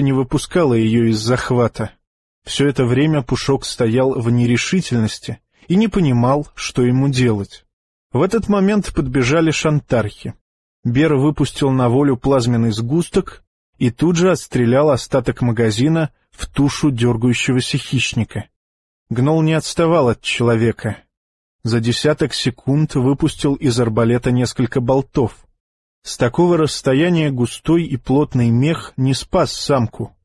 и не выпускала ее из захвата. Все это время Пушок стоял в нерешительности и не понимал, что ему делать. В этот момент подбежали шантархи. Бер выпустил на волю плазменный сгусток и тут же отстрелял остаток магазина в тушу дергающегося хищника. Гнол не отставал от человека. За десяток секунд выпустил из арбалета несколько болтов. С такого расстояния густой и плотный мех не спас самку.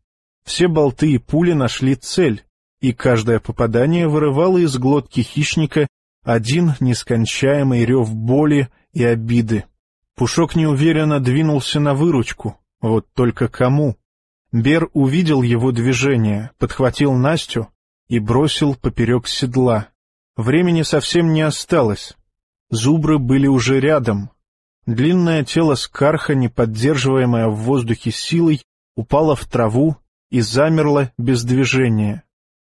Все болты и пули нашли цель, и каждое попадание вырывало из глотки хищника один нескончаемый рев боли и обиды. Пушок неуверенно двинулся на выручку. Вот только кому? Бер увидел его движение, подхватил Настю и бросил поперек седла. Времени совсем не осталось. Зубры были уже рядом. Длинное тело Скарха, не поддерживаемое в воздухе силой, упало в траву и замерло без движения.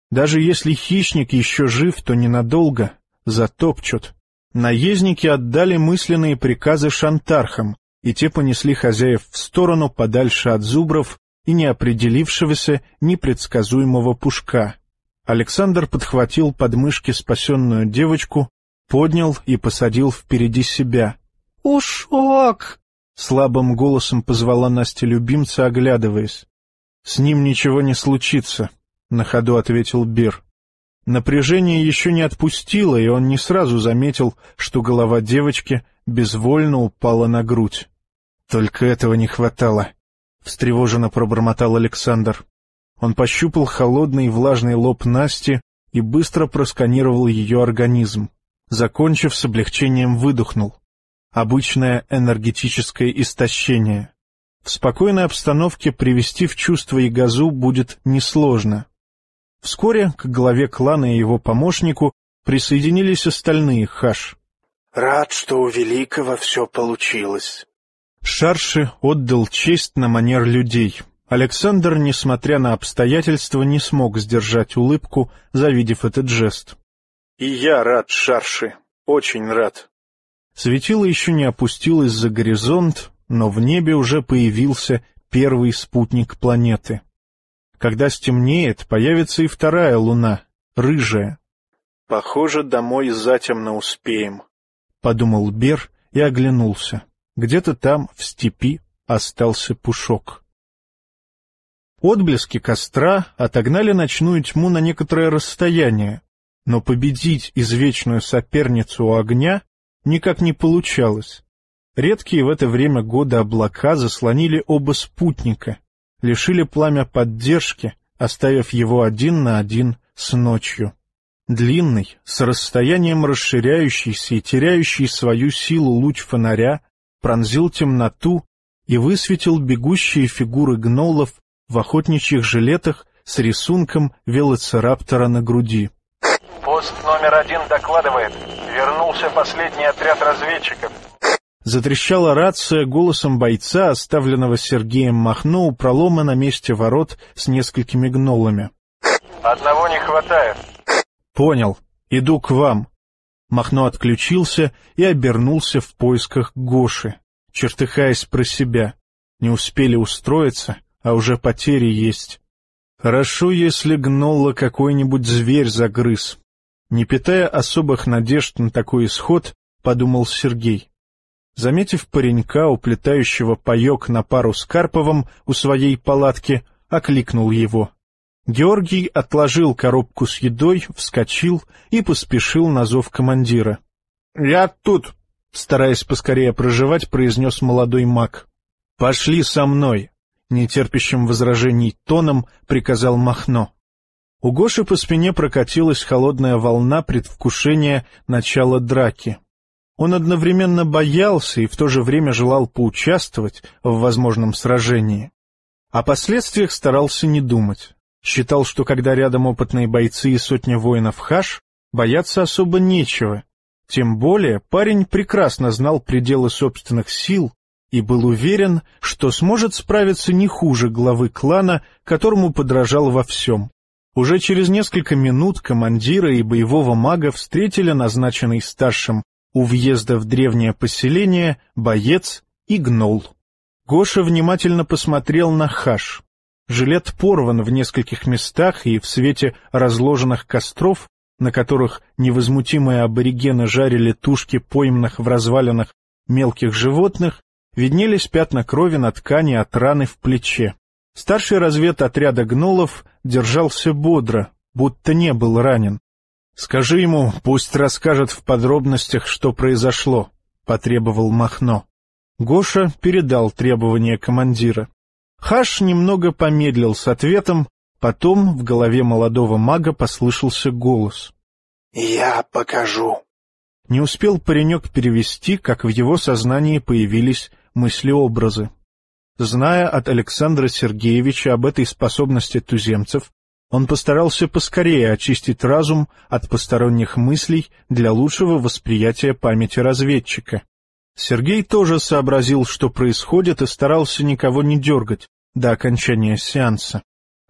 Даже если хищник еще жив, то ненадолго, затопчут. Наездники отдали мысленные приказы шантархам, и те понесли хозяев в сторону подальше от зубров и неопределившегося, непредсказуемого пушка. Александр подхватил подмышки спасенную девочку, поднял и посадил впереди себя. «Ушок!» — слабым голосом позвала Настя любимца, оглядываясь. «С ним ничего не случится», — на ходу ответил Бир. Напряжение еще не отпустило, и он не сразу заметил, что голова девочки безвольно упала на грудь. «Только этого не хватало», — встревоженно пробормотал Александр. Он пощупал холодный и влажный лоб Насти и быстро просканировал ее организм. Закончив, с облегчением выдохнул. Обычное энергетическое истощение. В спокойной обстановке привести в чувство и газу будет несложно. Вскоре к главе клана и его помощнику присоединились остальные хаш. «Рад, что у Великого все получилось». Шарши отдал честь на манер людей. Александр, несмотря на обстоятельства, не смог сдержать улыбку, завидев этот жест. «И я рад, Шарши, очень рад». Светило еще не опустилось за горизонт, но в небе уже появился первый спутник планеты. Когда стемнеет, появится и вторая луна, рыжая. «Похоже, домой затемно успеем», — подумал Бер и оглянулся. Где-то там, в степи, остался пушок. Отблески костра отогнали ночную тьму на некоторое расстояние, но победить извечную соперницу огня никак не получалось. Редкие в это время года облака заслонили оба спутника, лишили пламя поддержки, оставив его один на один с ночью. Длинный, с расстоянием расширяющийся и теряющий свою силу луч фонаря пронзил темноту и высветил бегущие фигуры гнолов в охотничьих жилетах с рисунком велоцираптора на груди. «Пост номер один докладывает. Вернулся последний отряд разведчиков. Затрещала рация голосом бойца, оставленного Сергеем Махно у пролома на месте ворот с несколькими гнолами. «Одного не хватает». «Понял. Иду к вам». Махно отключился и обернулся в поисках Гоши, чертыхаясь про себя. Не успели устроиться, а уже потери есть. Хорошо, если гнола какой-нибудь зверь загрыз. Не питая особых надежд на такой исход, подумал Сергей. Заметив паренька, уплетающего паек на пару с Карповым у своей палатки, окликнул его. Георгий отложил коробку с едой, вскочил и поспешил на зов командира. — Я тут, — стараясь поскорее проживать, произнес молодой маг. — Пошли со мной, — нетерпящим возражений тоном приказал Махно. У Гоши по спине прокатилась холодная волна предвкушения начала драки. Он одновременно боялся и в то же время желал поучаствовать в возможном сражении. О последствиях старался не думать. Считал, что когда рядом опытные бойцы и сотня воинов хаш, бояться особо нечего. Тем более парень прекрасно знал пределы собственных сил и был уверен, что сможет справиться не хуже главы клана, которому подражал во всем. Уже через несколько минут командира и боевого мага встретили назначенный старшим у въезда в древнее поселение боец и гнол. Гоша внимательно посмотрел на Хаш. Жилет порван в нескольких местах, и в свете разложенных костров, на которых невозмутимые аборигены жарили тушки пойманных в развалинах мелких животных, виднелись пятна крови на ткани от раны в плече. Старший разведотряда гнолов держался бодро, будто не был ранен. — Скажи ему, пусть расскажет в подробностях, что произошло, — потребовал Махно. Гоша передал требования командира. Хаш немного помедлил с ответом, потом в голове молодого мага послышался голос. «Я покажу». Не успел паренек перевести, как в его сознании появились мыслеобразы. Зная от Александра Сергеевича об этой способности туземцев, он постарался поскорее очистить разум от посторонних мыслей для лучшего восприятия памяти разведчика. Сергей тоже сообразил, что происходит, и старался никого не дергать до окончания сеанса.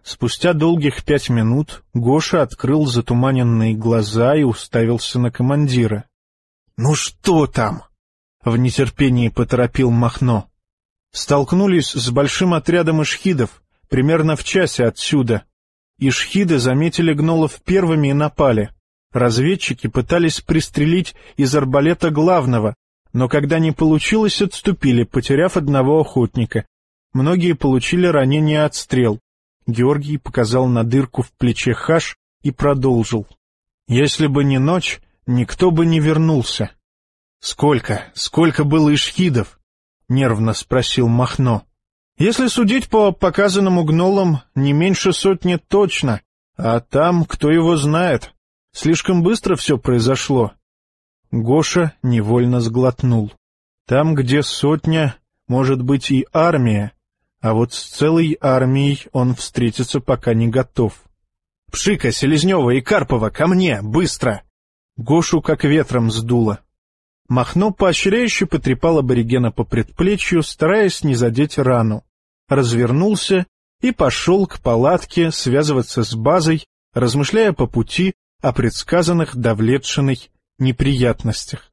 Спустя долгих пять минут Гоша открыл затуманенные глаза и уставился на командира. — Ну что там? — в нетерпении поторопил Махно. Столкнулись с большим отрядом ишхидов, примерно в часе отсюда. Ишхиды заметили гнолов первыми и напали. Разведчики пытались пристрелить из арбалета главного, но когда не получилось, отступили, потеряв одного охотника. Многие получили ранения от стрел. Георгий показал на дырку в плече Хаш и продолжил. Если бы не ночь, никто бы не вернулся. — Сколько, сколько было ишхидов? — нервно спросил Махно. — Если судить по показанному гнолам, не меньше сотни точно, а там кто его знает. Слишком быстро все произошло. Гоша невольно сглотнул. Там, где сотня, может быть и армия, а вот с целой армией он встретиться пока не готов. «Пшика, Селезнева и Карпова, ко мне, быстро!» Гошу как ветром сдуло. Махно поощряюще потрепал аборигена по предплечью, стараясь не задеть рану. Развернулся и пошел к палатке связываться с базой, размышляя по пути о предсказанных Давлетшиной неприятностях.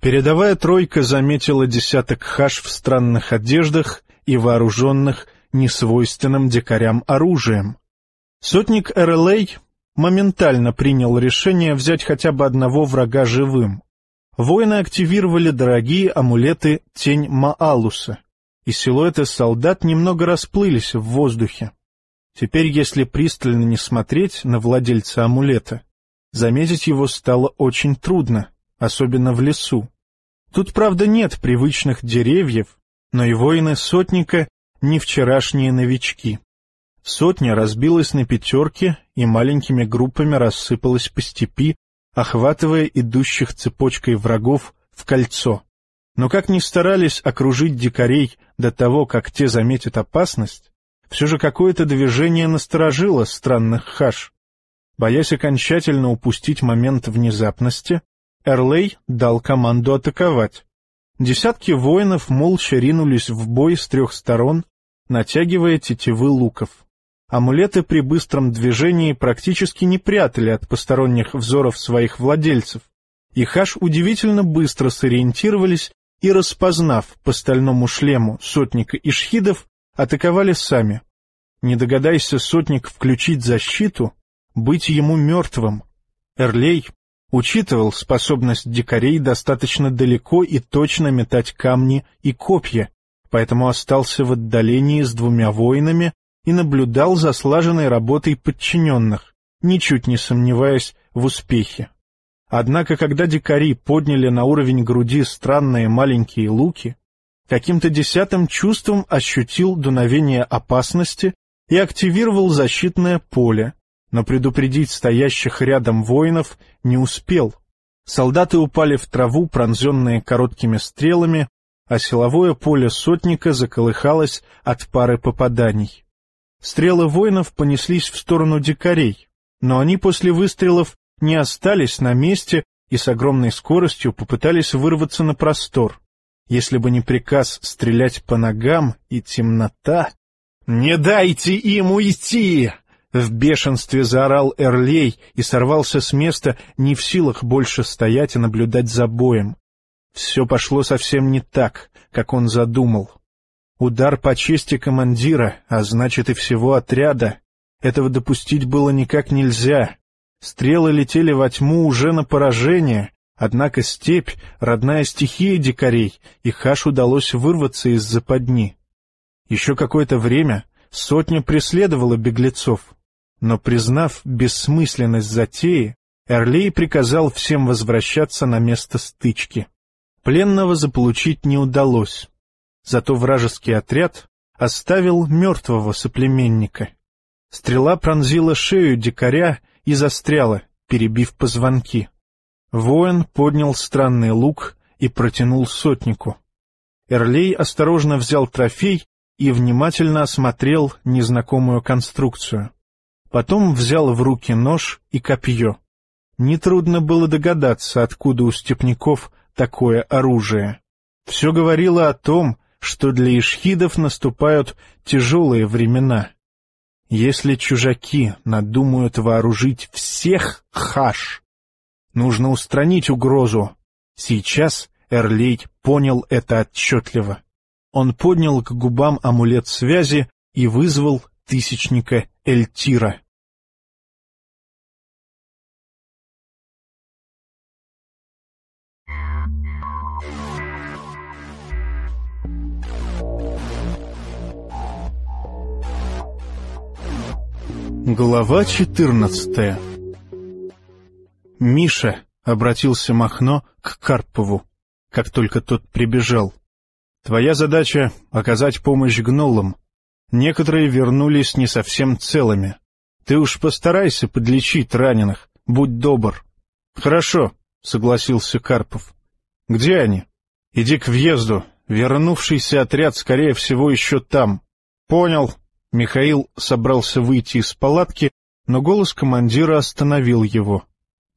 Передовая тройка заметила десяток хаш в странных одеждах и вооруженных несвойственным дикарям оружием. Сотник РЛА моментально принял решение взять хотя бы одного врага живым. Воины активировали дорогие амулеты «Тень Маалуса», и силуэты солдат немного расплылись в воздухе. Теперь, если пристально не смотреть на владельца амулета, Заметить его стало очень трудно, особенно в лесу. Тут, правда, нет привычных деревьев, но и воины сотника не вчерашние новички. Сотня разбилась на пятерки и маленькими группами рассыпалась по степи, охватывая идущих цепочкой врагов в кольцо. Но как ни старались окружить дикарей до того, как те заметят опасность, все же какое-то движение насторожило странных хаш. Боясь окончательно упустить момент внезапности, Эрлей дал команду атаковать. Десятки воинов молча ринулись в бой с трех сторон, натягивая тетивы луков. Амулеты при быстром движении практически не прятали от посторонних взоров своих владельцев, и Хаш удивительно быстро сориентировались и, распознав по стальному шлему сотника ишхидов, атаковали сами. Не догадайся сотник включить защиту, быть ему мертвым. Эрлей учитывал способность дикарей достаточно далеко и точно метать камни и копья, поэтому остался в отдалении с двумя воинами и наблюдал за слаженной работой подчиненных, ничуть не сомневаясь в успехе. Однако, когда дикари подняли на уровень груди странные маленькие луки, каким-то десятым чувством ощутил дуновение опасности и активировал защитное поле, но предупредить стоящих рядом воинов не успел. Солдаты упали в траву, пронзенные короткими стрелами, а силовое поле сотника заколыхалось от пары попаданий. Стрелы воинов понеслись в сторону дикарей, но они после выстрелов не остались на месте и с огромной скоростью попытались вырваться на простор. Если бы не приказ стрелять по ногам и темнота... «Не дайте им уйти!» В бешенстве заорал Эрлей и сорвался с места, не в силах больше стоять и наблюдать за боем. Все пошло совсем не так, как он задумал. Удар по чести командира, а значит и всего отряда. Этого допустить было никак нельзя. Стрелы летели во тьму уже на поражение, однако степь — родная стихия дикарей, и Хаш удалось вырваться из западни. Еще какое-то время сотня преследовала беглецов, но, признав бессмысленность затеи, Эрлей приказал всем возвращаться на место стычки. Пленного заполучить не удалось, зато вражеский отряд оставил мертвого соплеменника. Стрела пронзила шею дикаря и застряла, перебив позвонки. Воин поднял странный лук и протянул сотнику. Эрлей осторожно взял трофей и внимательно осмотрел незнакомую конструкцию. Потом взял в руки нож и копье. Нетрудно было догадаться, откуда у степняков такое оружие. Все говорило о том, что для ишхидов наступают тяжелые времена. Если чужаки надумают вооружить всех хаш, нужно устранить угрозу. Сейчас Эрлей понял это отчетливо. Он поднял к губам амулет связи и вызвал тысячника Эльтира. Глава четырнадцатая «Миша», — обратился Махно к Карпову, как только тот прибежал. «Твоя задача — оказать помощь гнолам. Некоторые вернулись не совсем целыми. Ты уж постарайся подлечить раненых, будь добр». «Хорошо», — согласился Карпов. «Где они?» «Иди к въезду. Вернувшийся отряд, скорее всего, еще там». «Понял», Михаил собрался выйти из палатки, но голос командира остановил его.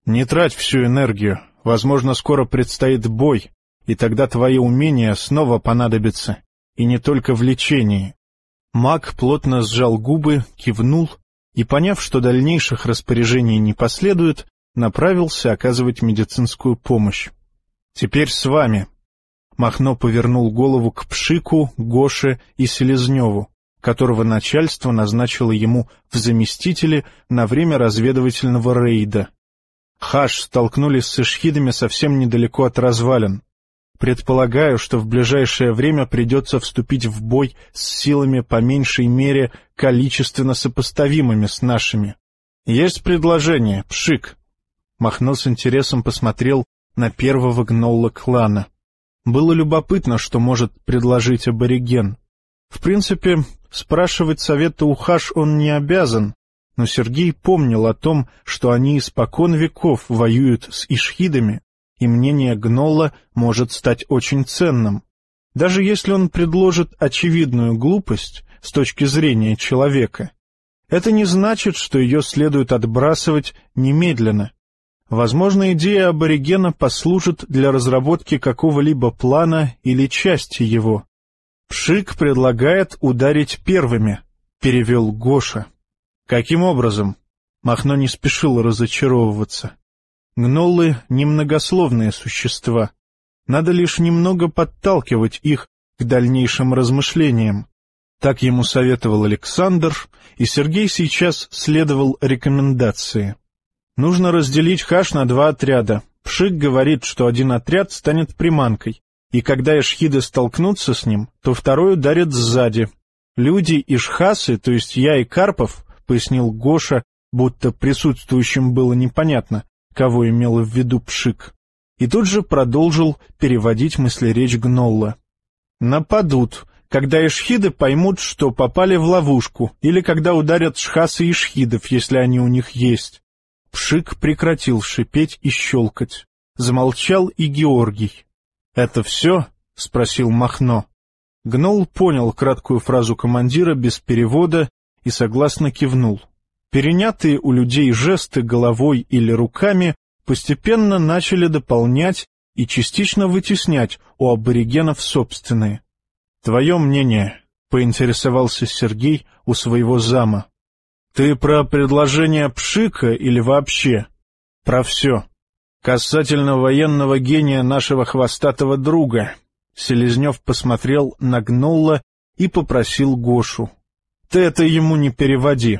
«Не трать всю энергию. Возможно, скоро предстоит бой, и тогда твои умения снова понадобятся, и не только в лечении». Маг плотно сжал губы, кивнул и, поняв, что дальнейших распоряжений не последует, направился оказывать медицинскую помощь. «Теперь с вами». Махно повернул голову к Пшику, Гоше и Селезневу которого начальство назначило ему в заместители на время разведывательного рейда. Хаш столкнулись с эшхидами совсем недалеко от развалин. Предполагаю, что в ближайшее время придется вступить в бой с силами по меньшей мере количественно сопоставимыми с нашими. Есть предложение, Пшик. Махно с интересом посмотрел на первого гнолла клана. Было любопытно, что может предложить абориген. В принципе, спрашивать совета у Хаш он не обязан, но Сергей помнил о том, что они испокон веков воюют с ишхидами, и мнение Гнолла может стать очень ценным. Даже если он предложит очевидную глупость с точки зрения человека, это не значит, что ее следует отбрасывать немедленно. Возможно, идея аборигена послужит для разработки какого-либо плана или части его. «Пшик предлагает ударить первыми», — перевел Гоша. «Каким образом?» Махно не спешил разочаровываться. Гноллы — немногословные существа. Надо лишь немного подталкивать их к дальнейшим размышлениям. Так ему советовал Александр, и Сергей сейчас следовал рекомендации. Нужно разделить хаш на два отряда. Пшик говорит, что один отряд станет приманкой, и когда эшхиды столкнутся с ним, то второй ударит сзади. Люди и шхасы, то есть я и Карпов, — пояснил Гоша, будто присутствующим было непонятно, кого имел в виду Пшик, и тут же продолжил переводить мыслеречь Гнолла. «Нападут, когда эшхиды поймут, что попали в ловушку, или когда ударят шхасы и шхидов, если они у них есть». Пшик прекратил шипеть и щелкать. Замолчал и Георгий. «Это все?» — спросил Махно. Гнол понял краткую фразу командира без перевода и согласно кивнул. Перенятые у людей жесты головой или руками постепенно начали дополнять и частично вытеснять у аборигенов собственные. «Твое мнение?» — поинтересовался Сергей у своего зама. «Ты про предложение Пшика или вообще?» «Про все», Касательно военного гения нашего хвостатого друга, Селезнев посмотрел на Гнулла и попросил Гошу. «Ты это ему не переводи».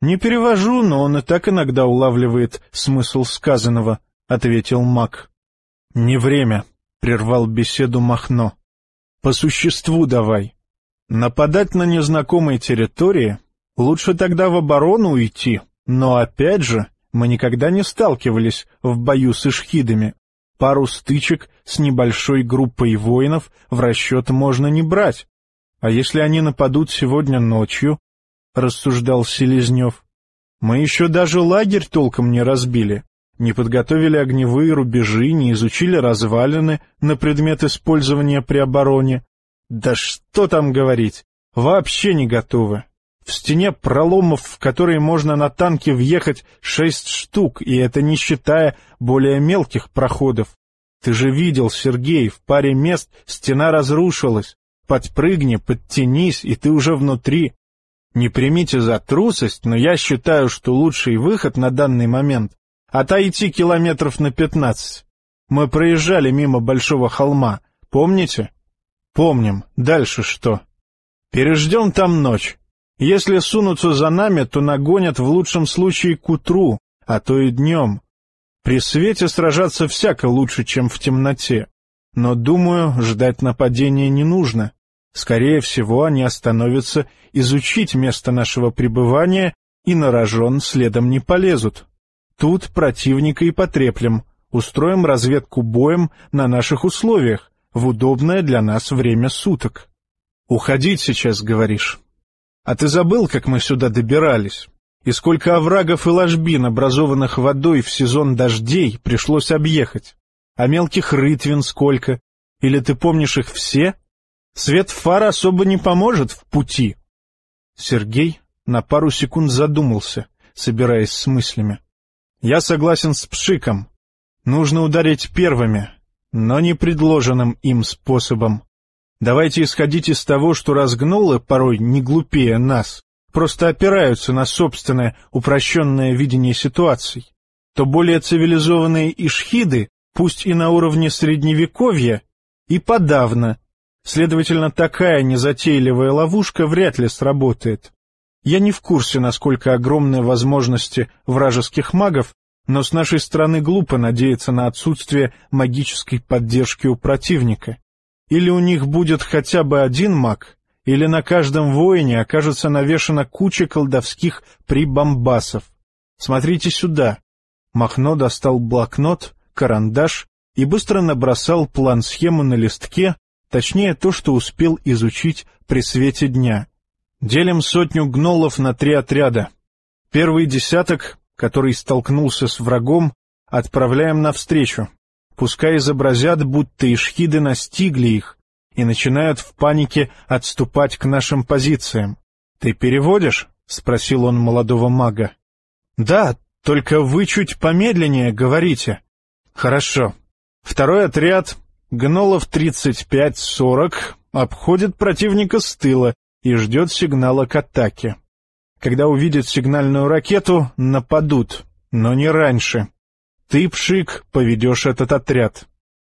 «Не перевожу, но он и так иногда улавливает смысл сказанного», — ответил маг. «Не время», — прервал беседу Махно. «По существу давай. Нападать на незнакомой территории? Лучше тогда в оборону уйти, но опять же, мы никогда не сталкивались в бою с ишхидами. Пару стычек с небольшой группой воинов в расчет можно не брать. А если они нападут сегодня ночью, — рассуждал Селезнев, — мы еще даже лагерь толком не разбили, не подготовили огневые рубежи, не изучили развалины на предмет использования при обороне. Да что там говорить, вообще не готовы. В стене проломов, в которые можно на танке въехать шесть штук, и это не считая более мелких проходов. Ты же видел, Сергей, в паре мест стена разрушилась. Подпрыгни, подтянись, и ты уже внутри. Не примите за трусость, но я считаю, что лучший выход на данный момент — отойти километров на пятнадцать. Мы проезжали мимо большого холма, помните? Помним. Дальше что? Переждем там ночь. Если сунутся за нами, то нагонят в лучшем случае к утру, а то и днем. При свете сражаться всяко лучше, чем в темноте. Но, думаю, ждать нападения не нужно. Скорее всего, они остановятся изучить место нашего пребывания и на рожон следом не полезут. Тут противника и потреплем, устроим разведку боем на наших условиях, в удобное для нас время суток. «Уходить сейчас, говоришь?» А ты забыл, как мы сюда добирались? И сколько оврагов и ложбин, образованных водой в сезон дождей, пришлось объехать? А мелких рытвин сколько? Или ты помнишь их все? Свет фар особо не поможет в пути. Сергей на пару секунд задумался, собираясь с мыслями. Я согласен с Пшиком. Нужно ударить первыми, но не предложенным им способом. Давайте исходить из того, что разгнулы, порой не глупее нас, просто опираются на собственное упрощенное видение ситуаций, то более цивилизованные ишхиды, пусть и на уровне средневековья, и подавно. Следовательно, такая незатейливая ловушка вряд ли сработает. Я не в курсе, насколько огромны возможности вражеских магов, но с нашей стороны глупо надеяться на отсутствие магической поддержки у противника. Или у них будет хотя бы один маг, или на каждом воине окажется навешана куча колдовских прибамбасов. Смотрите сюда. Махно достал блокнот, карандаш и быстро набросал план-схему на листке, точнее то, что успел изучить при свете дня. Делим сотню гнолов на три отряда. Первый десяток, который столкнулся с врагом, отправляем навстречу. Пускай изобразят, будто ишхиды настигли их и начинают в панике отступать к нашим позициям. «Ты переводишь?» — спросил он молодого мага. «Да, только вы чуть помедленнее говорите». «Хорошо. Второй отряд, гнолов 35-40, обходит противника с тыла и ждет сигнала к атаке. Когда увидят сигнальную ракету, нападут, но не раньше. Ты, Пшик, поведешь этот отряд.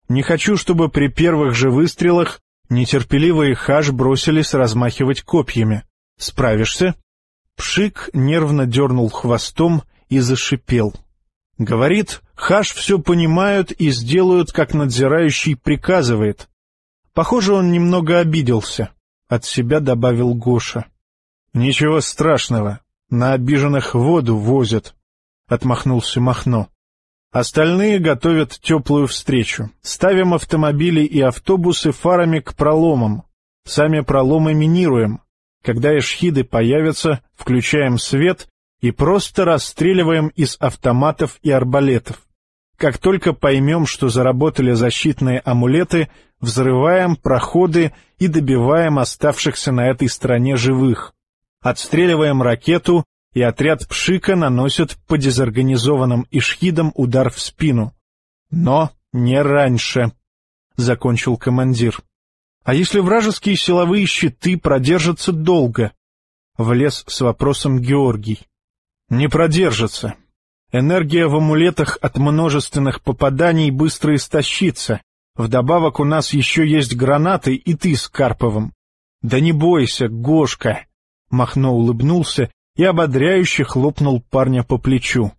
Не хочу, чтобы при первых же выстрелах нетерпеливые хаш бросились размахивать копьями. Справишься?» Пшик нервно дернул хвостом и зашипел. Говорит, хаш все понимают и сделают, как надзирающий приказывает. Похоже, он немного обиделся. От себя добавил Гоша. «Ничего страшного, на обиженных воду возят», — отмахнулся Махно. Остальные готовят теплую встречу. Ставим автомобили и автобусы фарами к проломам. Сами проломы минируем. Когда эшхиды появятся, включаем свет и просто расстреливаем из автоматов и арбалетов. Как только поймем, что заработали защитные амулеты, взрываем проходы и добиваем оставшихся на этой стороне живых. Отстреливаем ракету и отряд Пшика наносит по дезорганизованным ишхидам удар в спину. Но не раньше, — закончил командир. А если вражеские силовые щиты продержатся долго? Влез с вопросом Георгий. Не продержатся. Энергия в амулетах от множественных попаданий быстро истощится. Вдобавок у нас еще есть гранаты и ты с Карповым. «Да не бойся, Гошка!» Махно улыбнулся и ободряюще хлопнул парня по плечу.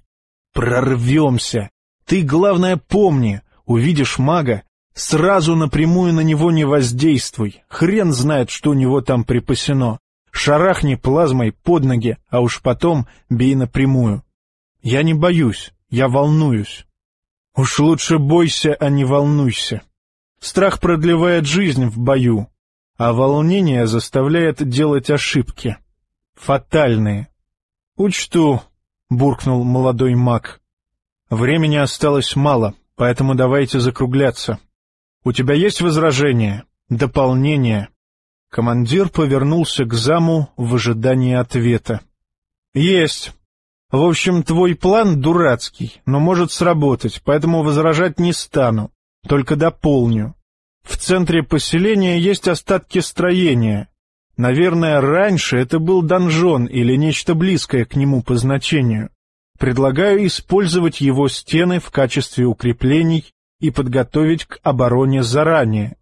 «Прорвемся! Ты, главное, помни, увидишь мага, сразу напрямую на него не воздействуй, хрен знает, что у него там припасено. Шарахни плазмой под ноги, а уж потом бей напрямую. Я не боюсь, я волнуюсь. Уж лучше бойся, а не волнуйся. Страх продлевает жизнь в бою, а волнение заставляет делать ошибки. Фатальные. «Учту», — буркнул молодой маг. «Времени осталось мало, поэтому давайте закругляться. У тебя есть возражения? Дополнения?» Командир повернулся к заму в ожидании ответа. «Есть. В общем, твой план дурацкий, но может сработать, поэтому возражать не стану, только дополню. В центре поселения есть остатки строения. Наверное, раньше это был донжон или нечто близкое к нему по значению. Предлагаю использовать его стены в качестве укреплений и подготовить к обороне заранее.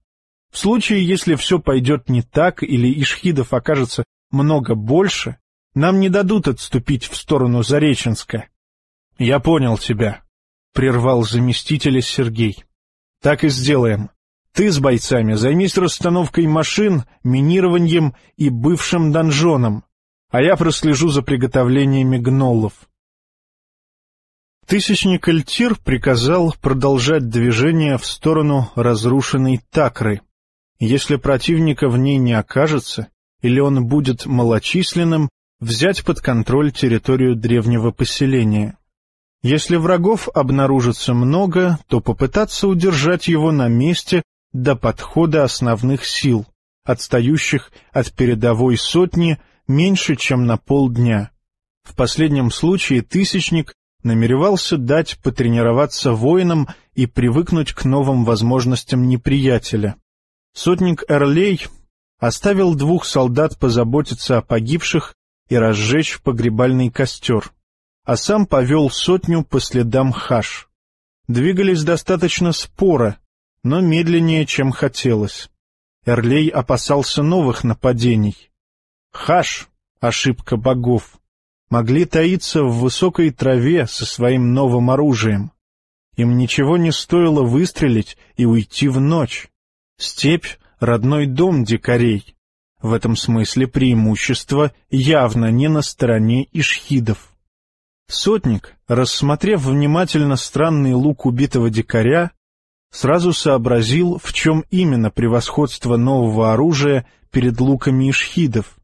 В случае, если все пойдет не так или ишхидов окажется много больше, нам не дадут отступить в сторону Зареченска. — Я понял тебя, — прервал заместителя Сергей. — Так и сделаем. Ты с бойцами займись расстановкой машин, минированием и бывшим донжоном, а я прослежу за приготовлениями гноллов. Тысячник Эльтир приказал продолжать движение в сторону разрушенной Такры. Если противника в ней не окажется, или он будет малочисленным, взять под контроль территорию древнего поселения. Если врагов обнаружится много, то попытаться удержать его на месте до подхода основных сил, отстающих от передовой сотни меньше, чем на полдня. В последнем случае Тысячник намеревался дать потренироваться воинам и привыкнуть к новым возможностям неприятеля. Сотник Эрлей оставил двух солдат позаботиться о погибших и разжечь погребальный костер, а сам повел сотню по следам хаш. Двигались достаточно споро, но медленнее, чем хотелось. Эрлей опасался новых нападений. Хаш — ошибка богов. Могли таиться в высокой траве со своим новым оружием. Им ничего не стоило выстрелить и уйти в ночь. Степь — родной дом дикарей. В этом смысле преимущество явно не на стороне ишхидов. Сотник, рассмотрев внимательно странный лук убитого дикаря, сразу сообразил, в чем именно превосходство нового оружия перед луками ишхидов.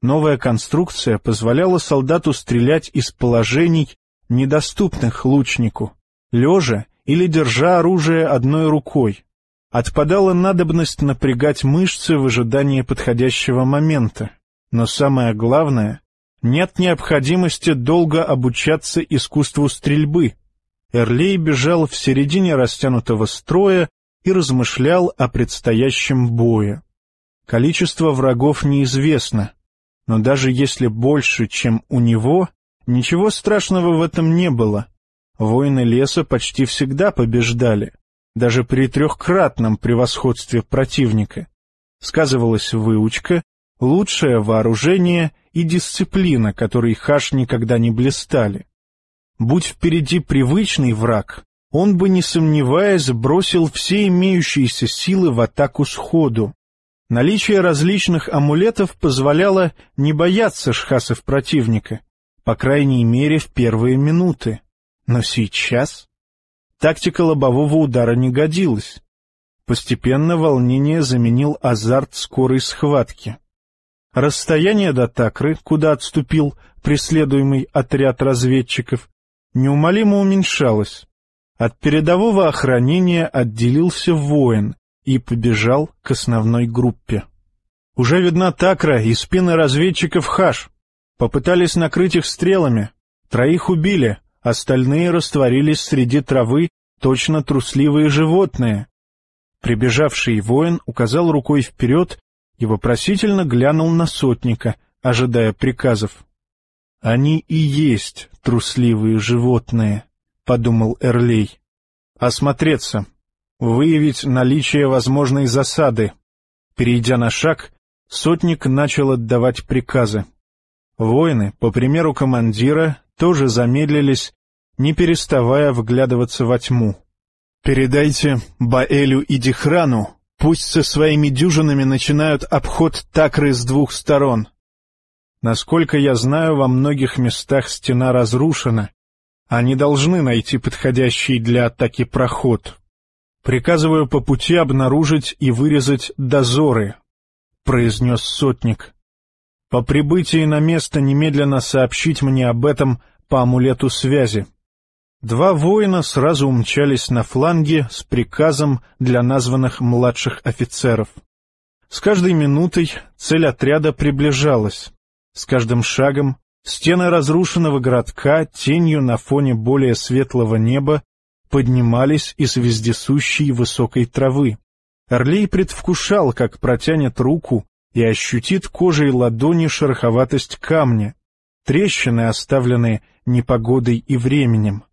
Новая конструкция позволяла солдату стрелять из положений, недоступных лучнику, лежа или держа оружие одной рукой. Отпадала надобность напрягать мышцы в ожидании подходящего момента. Но самое главное, нет необходимости долго обучаться искусству стрельбы — Эрлей бежал в середине растянутого строя и размышлял о предстоящем бое. Количество врагов неизвестно, но даже если больше, чем у него, ничего страшного в этом не было. Воины леса почти всегда побеждали, даже при трехкратном превосходстве противника. Сказывалась выучка, лучшее вооружение и дисциплина, которой хаш никогда не блистали. Будь впереди привычный враг, он бы, не сомневаясь, бросил все имеющиеся силы в атаку сходу. Наличие различных амулетов позволяло не бояться шхасов противника, по крайней мере, в первые минуты. Но сейчас тактика лобового удара не годилась. Постепенно волнение заменил азарт скорой схватки. Расстояние до Такры, куда отступил преследуемый отряд разведчиков, неумолимо уменьшалось. От передового охранения отделился воин и побежал к основной группе. Уже видна Такра и спины разведчиков Хаш. Попытались накрыть их стрелами. Троих убили, остальные растворились среди травы, точно трусливые животные. Прибежавший воин указал рукой вперед и вопросительно глянул на сотника, ожидая приказов. «Они и есть трусливые животные», — подумал Эрлей. «Осмотреться, выявить наличие возможной засады». Перейдя на шаг, Сотник начал отдавать приказы. Воины, по примеру командира, тоже замедлились, не переставая вглядываться во тьму. «Передайте Баэлю и Дихрану, пусть со своими дюжинами начинают обход Такры с двух сторон. Насколько я знаю, во многих местах стена разрушена. Они должны найти подходящий для атаки проход. Приказываю по пути обнаружить и вырезать дозоры, — произнес сотник. По прибытии на место немедленно сообщить мне об этом по амулету связи. Два воина сразу умчались на фланге с приказом для названных младших офицеров. С каждой минутой цель отряда приближалась. С каждым шагом стены разрушенного городка тенью на фоне более светлого неба поднимались из вездесущей высокой травы. Орлей предвкушал, как протянет руку и ощутит кожей ладони шероховатость камня, трещины, оставленные непогодой и временем.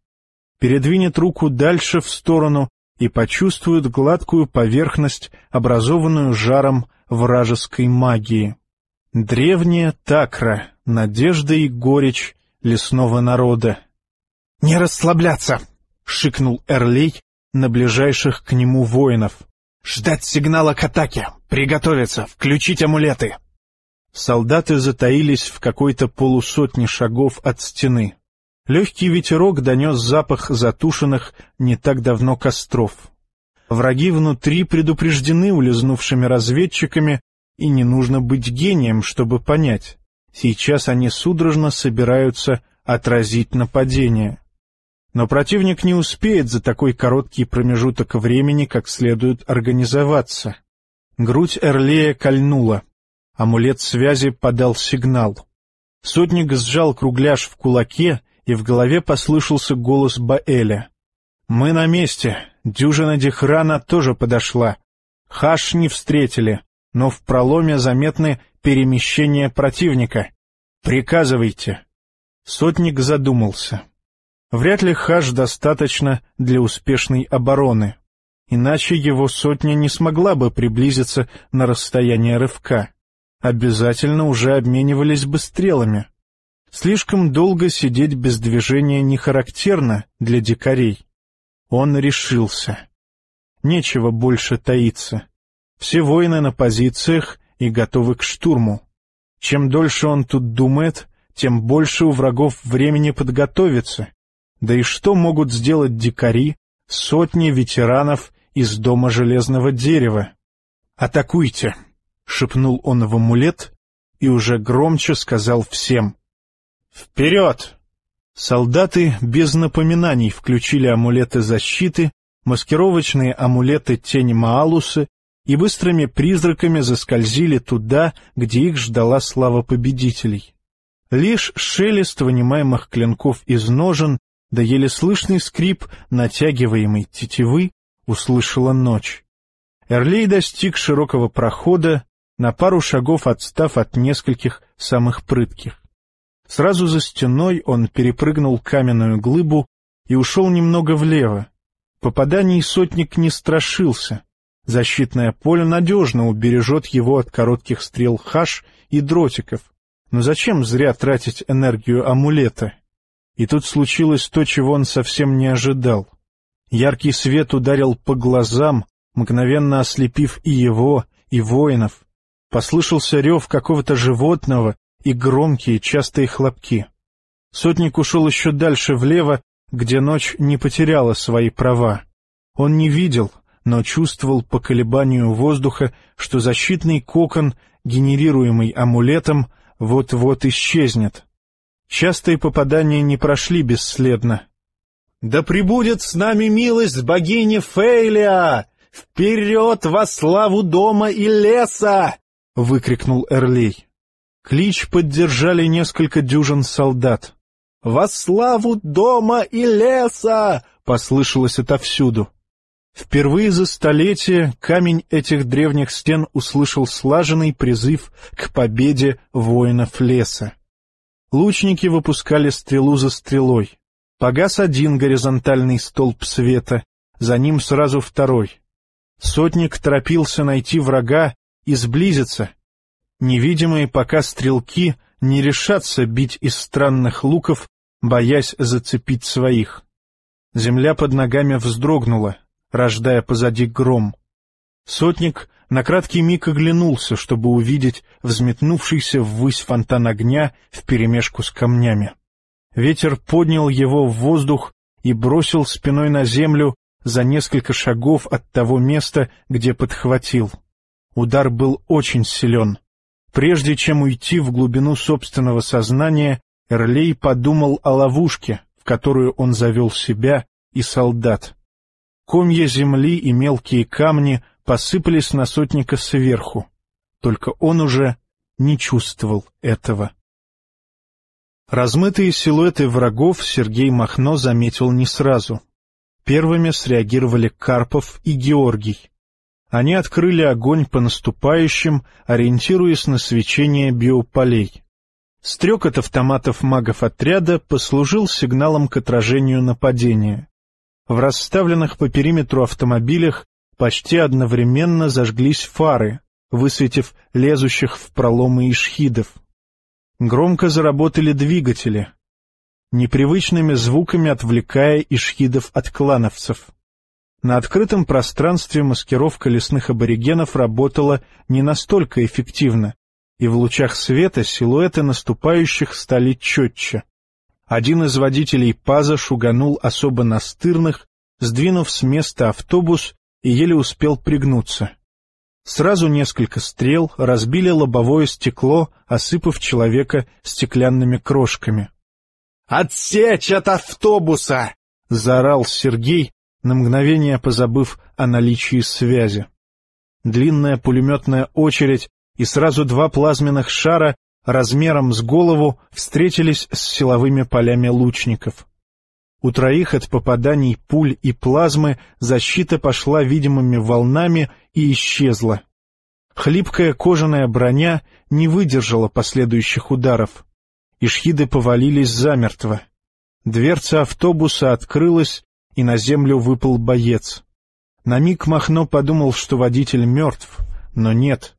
Передвинет руку дальше в сторону и почувствует гладкую поверхность, образованную жаром вражеской магии. Древняя Такра, надежда и горечь лесного народа. — Не расслабляться! — шикнул Эрлей на ближайших к нему воинов. — Ждать сигнала к атаке! Приготовиться! Включить амулеты! Солдаты затаились в какой-то полусотни шагов от стены. Легкий ветерок донес запах затушенных не так давно костров. Враги внутри предупреждены улизнувшими разведчиками и не нужно быть гением, чтобы понять. Сейчас они судорожно собираются отразить нападение. Но противник не успеет за такой короткий промежуток времени как следует организоваться. Грудь Эрлея кольнула. Амулет связи подал сигнал. Сотник сжал кругляш в кулаке, и в голове послышался голос Баэля. «Мы на месте. Дюжина Дихрана тоже подошла. Хаш не встретили но в проломе заметны перемещения противника. Приказывайте. Сотник задумался. Вряд ли хаш достаточно для успешной обороны, иначе его сотня не смогла бы приблизиться на расстояние рывка. Обязательно уже обменивались бы стрелами. Слишком долго сидеть без движения не характерно для дикарей. Он решился. Нечего больше таиться. Все воины на позициях и готовы к штурму. Чем дольше он тут думает, тем больше у врагов времени подготовиться. Да и что могут сделать дикари, сотни ветеранов из дома железного дерева? «Атакуйте!» — шепнул он в амулет и уже громче сказал всем. «Вперед!» Солдаты без напоминаний включили амулеты защиты, маскировочные амулеты тени Маалуса и быстрыми призраками заскользили туда, где их ждала слава победителей. Лишь шелест вынимаемых клинков из ножен, да еле слышный скрип натягиваемой тетивы услышала ночь. Эрлей достиг широкого прохода, на пару шагов отстав от нескольких самых прытких. Сразу за стеной он перепрыгнул каменную глыбу и ушел немного влево. Попаданий сотник не страшился — Защитное поле надежно убережет его от коротких стрел хаш и дротиков. Но зачем зря тратить энергию амулета? И тут случилось то, чего он совсем не ожидал. Яркий свет ударил по глазам, мгновенно ослепив и его, и воинов. Послышался рев какого-то животного и громкие частые хлопки. Сотник ушел еще дальше влево, где ночь не потеряла свои права. Он не видел, но чувствовал по колебанию воздуха, что защитный кокон, генерируемый амулетом, вот-вот исчезнет. Частые попадания не прошли бесследно. «Да прибудет с нами милость богини Фейлия! Вперед во славу дома и леса!» — выкрикнул Эрлей. Клич поддержали несколько дюжин солдат. «Во славу дома и леса!» — послышалось отовсюду. Впервые за столетие камень этих древних стен услышал слаженный призыв к победе воинов леса. Лучники выпускали стрелу за стрелой. Погас один горизонтальный столб света, за ним сразу второй. Сотник торопился найти врага и сблизиться. Невидимые пока стрелки не решатся бить из странных луков, боясь зацепить своих. Земля под ногами вздрогнула, рождая позади гром. Сотник на краткий миг оглянулся, чтобы увидеть взметнувшийся ввысь фонтан огня вперемешку с камнями. Ветер поднял его в воздух и бросил спиной на землю за несколько шагов от того места, где подхватил. Удар был очень силен. Прежде чем уйти в глубину собственного сознания, Эрлей подумал о ловушке, в которую он завел себя и солдат. Комья земли и мелкие камни посыпались на сотника сверху. Только он уже не чувствовал этого. Размытые силуэты врагов Сергей Махно заметил не сразу. Первыми среагировали Карпов и Георгий. Они открыли огонь по наступающим, ориентируясь на свечение биополей. Стрек от автоматов магов отряда послужил сигналом к отражению нападения. В расставленных по периметру автомобилях почти одновременно зажглись фары, высветив лезущих в проломы ишхидов. Громко заработали двигатели, непривычными звуками отвлекая ишхидов от клановцев. На открытом пространстве маскировка лесных аборигенов работала не настолько эффективно, и в лучах света силуэты наступающих стали четче. Один из водителей паза шуганул особо настырных, сдвинув с места автобус и еле успел пригнуться. Сразу несколько стрел разбили лобовое стекло, осыпав человека стеклянными крошками. «Отсечь от автобуса!» — заорал Сергей, на мгновение позабыв о наличии связи. Длинная пулеметная очередь и сразу два плазменных шара размером с голову встретились с силовыми полями лучников. У троих от попаданий пуль и плазмы защита пошла видимыми волнами и исчезла. Хлипкая кожаная броня не выдержала последующих ударов. Ишхиды повалились замертво. Дверца автобуса открылась, и на землю выпал боец. На миг Махно подумал, что водитель мертв, но нет.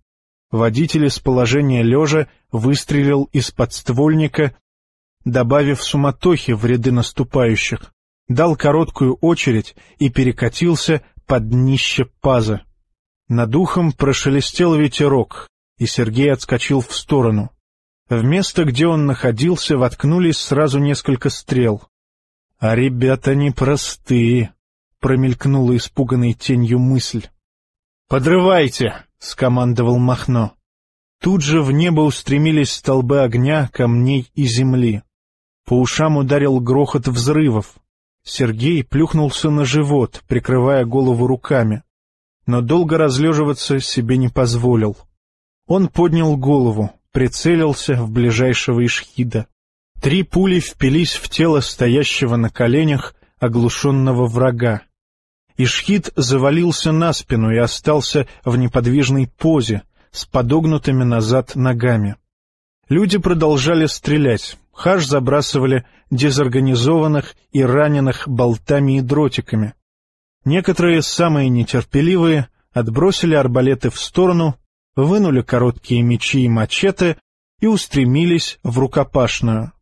Водитель из положения лежа выстрелил из подствольника добавив суматохи в ряды наступающих, дал короткую очередь и перекатился под днище паза. Над ухом прошелестел ветерок, и Сергей отскочил в сторону. В место, где он находился, воткнулись сразу несколько стрел. — А ребята непростые, — промелькнула испуганной тенью мысль. — Подрывайте! — скомандовал Махно. Тут же в небо устремились столбы огня, камней и земли. По ушам ударил грохот взрывов. Сергей плюхнулся на живот, прикрывая голову руками. Но долго разлеживаться себе не позволил. Он поднял голову, прицелился в ближайшего ишхида. Три пули впились в тело стоящего на коленях оглушенного врага. Ишхид завалился на спину и остался в неподвижной позе, с подогнутыми назад ногами. Люди продолжали стрелять, хаш забрасывали дезорганизованных и раненых болтами и дротиками. Некоторые, самые нетерпеливые, отбросили арбалеты в сторону, вынули короткие мечи и мачете и устремились в рукопашную.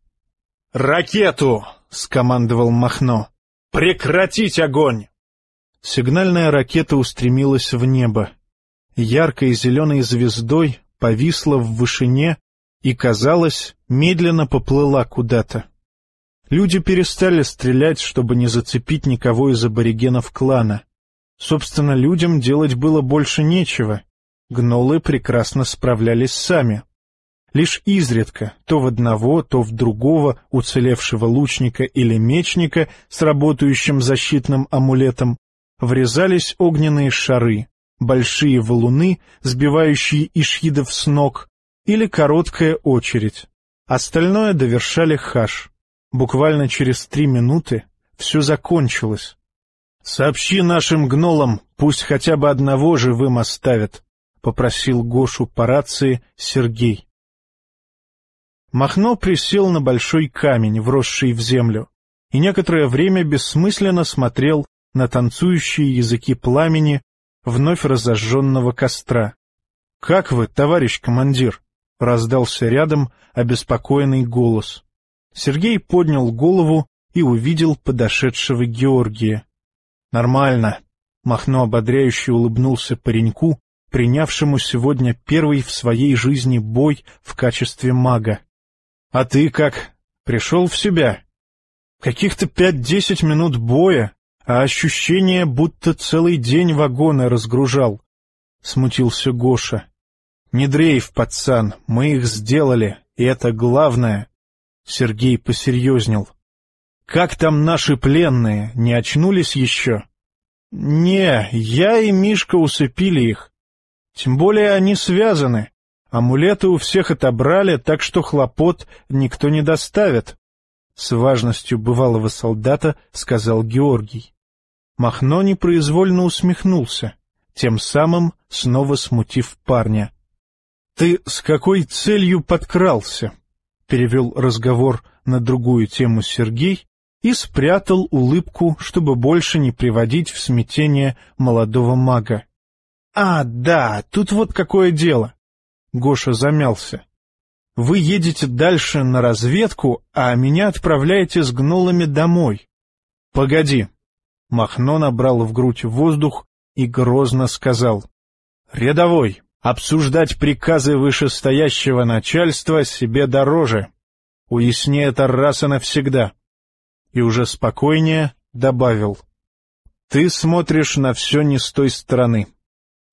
«Ракету!» — скомандовал Махно. «Прекратить огонь!» Сигнальная ракета устремилась в небо. Яркой зеленой звездой повисла в вышине и, казалось, медленно поплыла куда-то. Люди перестали стрелять, чтобы не зацепить никого из аборигенов клана. Собственно, людям делать было больше нечего. Гнолы прекрасно справлялись сами. Лишь изредка, то в одного, то в другого уцелевшего лучника или мечника с работающим защитным амулетом, врезались огненные шары, большие валуны, сбивающие ишхидов с ног, или короткая очередь. Остальное довершали хаш. Буквально через три минуты все закончилось. «Сообщи нашим гнолам, пусть хотя бы одного живым оставят», — попросил Гошу по рации Сергей. Махно присел на большой камень, вросший в землю, и некоторое время бессмысленно смотрел на танцующие языки пламени вновь разожженного костра. — Как вы, товарищ командир? раздался рядом обеспокоенный голос. Сергей поднял голову и увидел подошедшего Георгия. «Нормально», — Махно ободряюще улыбнулся пареньку, принявшему сегодня первый в своей жизни бой в качестве мага. «А ты как? Пришел в себя?» «Каких-то пять-десять минут боя, а ощущение, будто целый день вагоны разгружал», — смутился Гоша. «Не дрейф, пацан, мы их сделали, и это главное». Сергей посерьезнел. «Как там наши пленные, не очнулись еще?» «Не, я и Мишка усыпили их. Тем более они связаны. Амулеты у всех отобрали, так что хлопот никто не доставит», — с важностью бывалого солдата сказал Георгий. Махно непроизвольно усмехнулся, тем самым снова смутив парня. — Ты с какой целью подкрался? — перевел разговор на другую тему Сергей и спрятал улыбку, чтобы больше не приводить в смятение молодого мага. — А, да, тут вот какое дело. Гоша замялся. — Вы едете дальше на разведку, а меня отправляете с гнолами домой. — Погоди. Махно набрал в грудь воздух и грозно сказал. — Рядовой, обсуждать приказы вышестоящего начальства себе дороже. Уясни это раз и навсегда. И уже спокойнее добавил. — Ты смотришь на все не с той стороны.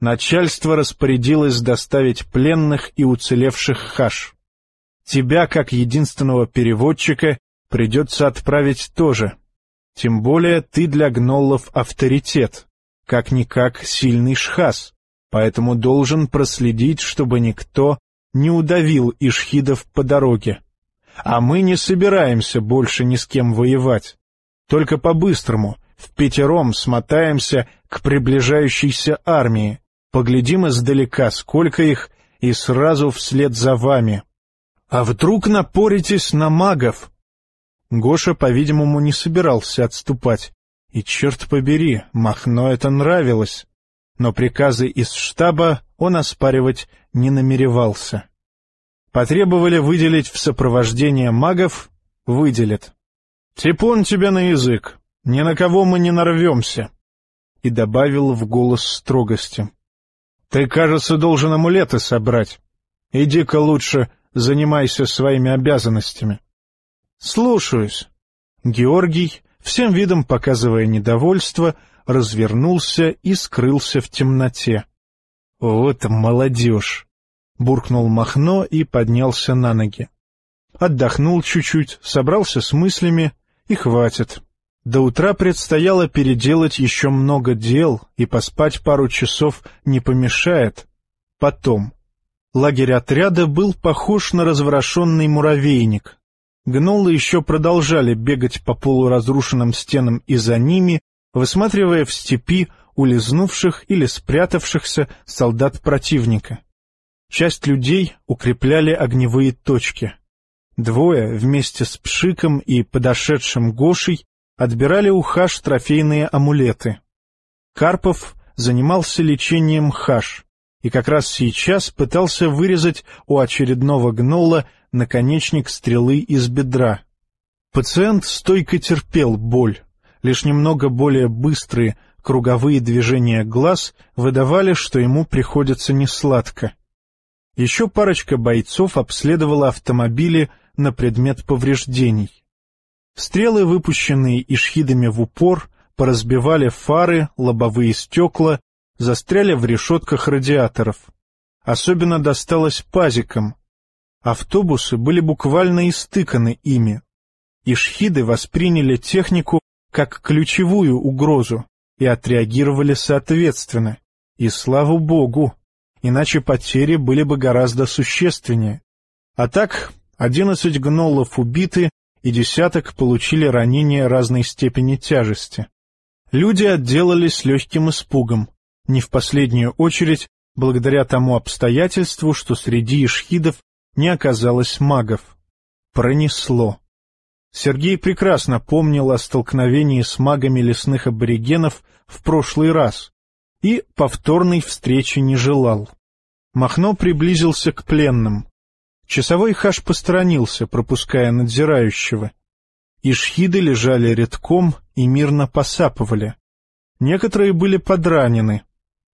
Начальство распорядилось доставить пленных и уцелевших хаш. Тебя, как единственного переводчика, придется отправить тоже. Тем более ты для гноллов авторитет, как-никак сильный шхас, поэтому должен проследить, чтобы никто не удавил ишхидов по дороге. А мы не собираемся больше ни с кем воевать. Только по-быстрому, в пятером смотаемся к приближающейся армии, поглядим издалека, сколько их, и сразу вслед за вами. А вдруг напоритесь на магов? Гоша, по-видимому, не собирался отступать. И, черт побери, Махно это нравилось. Но приказы из штаба он оспаривать не намеревался. Потребовали выделить в сопровождение магов — выделят. «Типун тебе на язык, ни на кого мы не нарвемся», — и добавил в голос строгости. «Ты, кажется, должен амулеты собрать. Иди-ка лучше занимайся своими обязанностями». «Слушаюсь». Георгий, всем видом показывая недовольство, развернулся и скрылся в темноте. «Вот молодежь!» — буркнул Махно и поднялся на ноги. Отдохнул чуть-чуть, собрался с мыслями, и хватит. До утра предстояло переделать еще много дел, и поспать пару часов не помешает. Потом. Лагерь отряда был похож на разворошенный муравейник. Гнолы еще продолжали бегать по полуразрушенным стенам и за ними, высматривая в степи улизнувших или спрятавшихся солдат противника. Часть людей укрепляли огневые точки. Двое вместе с Пшиком и подошедшим Гошей отбирали у Хаш трофейные амулеты. Карпов занимался лечением Хаш и как раз сейчас пытался вырезать у очередного гнола наконечник стрелы из бедра. Пациент стойко терпел боль. Лишь немного более быстрые круговые движения глаз выдавали, что ему приходится несладко. Еще парочка бойцов обследовала автомобили на предмет повреждений. Стрелы, выпущенные ишхидами в упор, поразбивали фары, лобовые стекла, застряли в решетках радиаторов. Особенно досталось пазикам, Автобусы были буквально истыканы ими. Ишхиды восприняли технику как ключевую угрозу и отреагировали соответственно. И слава богу, иначе потери были бы гораздо существеннее. А так, одиннадцать гнолов убиты и десяток получили ранения разной степени тяжести. Люди отделались легким испугом, не в последнюю очередь благодаря тому обстоятельству, что среди ишхидов не оказалось магов. Пронесло. Сергей прекрасно помнил о столкновении с магами лесных аборигенов в прошлый раз и повторной встречи не желал. Махно приблизился к пленным. Часовой хаш посторонился, пропуская надзирающего. Ишхиды лежали редком и мирно посапывали. Некоторые были подранены.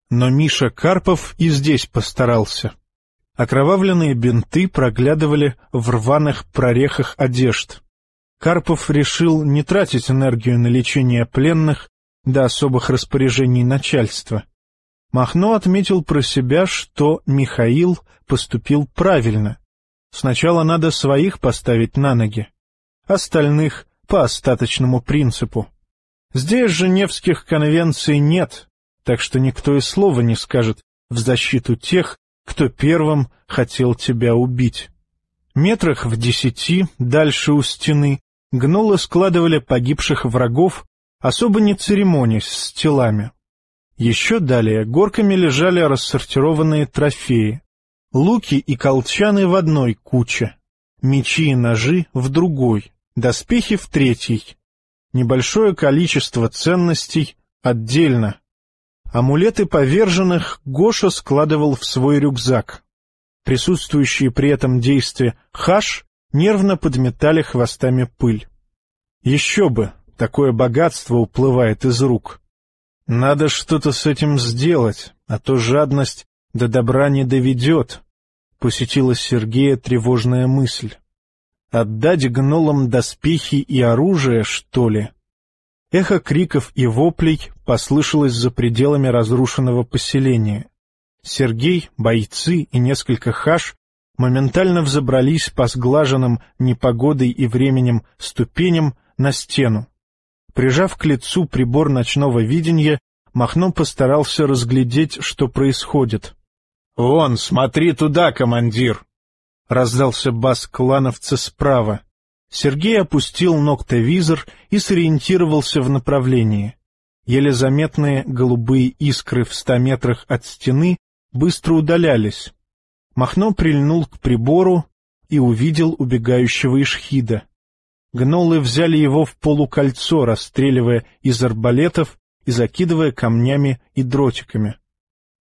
Но Миша Карпов и здесь постарался. Окровавленные бинты проглядывали в рваных прорехах одежд. Карпов решил не тратить энергию на лечение пленных до особых распоряжений начальства. Махно отметил про себя, что Михаил поступил правильно. Сначала надо своих поставить на ноги, остальных — по остаточному принципу. Здесь Женевских конвенций нет, так что никто и слова не скажет в защиту тех, кто первым хотел тебя убить. Метрах в десяти, дальше у стены, гнолы складывали погибших врагов, особо не церемонясь с телами. Еще далее горками лежали рассортированные трофеи. Луки и колчаны в одной куче, мечи и ножи в другой, доспехи в третьей. Небольшое количество ценностей отдельно. Амулеты поверженных Гоша складывал в свой рюкзак. Присутствующие при этом действии хаш нервно подметали хвостами пыль. Еще бы, такое богатство уплывает из рук. Надо что-то с этим сделать, а то жадность до добра не доведет, — посетила Сергея тревожная мысль. Отдать гнолам доспехи и оружие, что ли? Эхо криков и воплей послышалось за пределами разрушенного поселения. Сергей, бойцы и несколько хаш моментально взобрались по сглаженным непогодой и временем ступеням на стену. Прижав к лицу прибор ночного видения, Махно постарался разглядеть, что происходит. «Вон, смотри туда, командир!» — раздался бас клановца справа. Сергей опустил ноктовизор и сориентировался в направлении. Еле заметные голубые искры в ста метрах от стены быстро удалялись. Махно прильнул к прибору и увидел убегающего Ишхида. Гнолы взяли его в полукольцо, расстреливая из арбалетов и закидывая камнями и дротиками.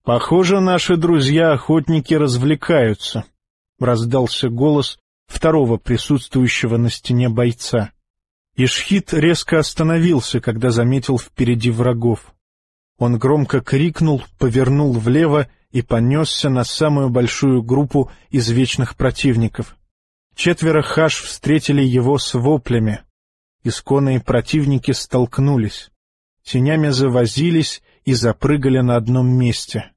«Похоже, наши друзья-охотники развлекаются», — раздался голос второго присутствующего на стене бойца. Ишхит резко остановился, когда заметил впереди врагов. Он громко крикнул, повернул влево и понесся на самую большую группу из вечных противников. Четверо хаш встретили его с воплями. Исконные противники столкнулись. Тенями завозились и запрыгали на одном месте.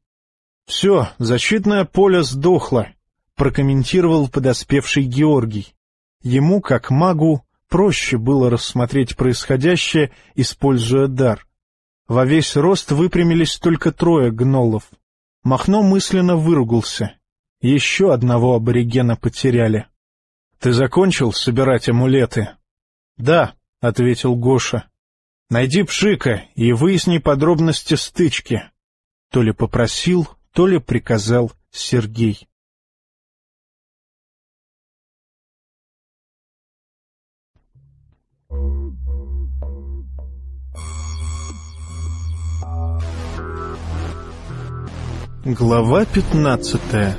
«Все, защитное поле сдохло», — прокомментировал подоспевший Георгий. Ему, как магу, проще было рассмотреть происходящее, используя дар. Во весь рост выпрямились только трое гнолов. Махно мысленно выругался. Еще одного аборигена потеряли. — Ты закончил собирать амулеты? — Да, — ответил Гоша. — Найди Пшика и выясни подробности стычки. То ли попросил, то ли приказал Сергей. Глава пятнадцатая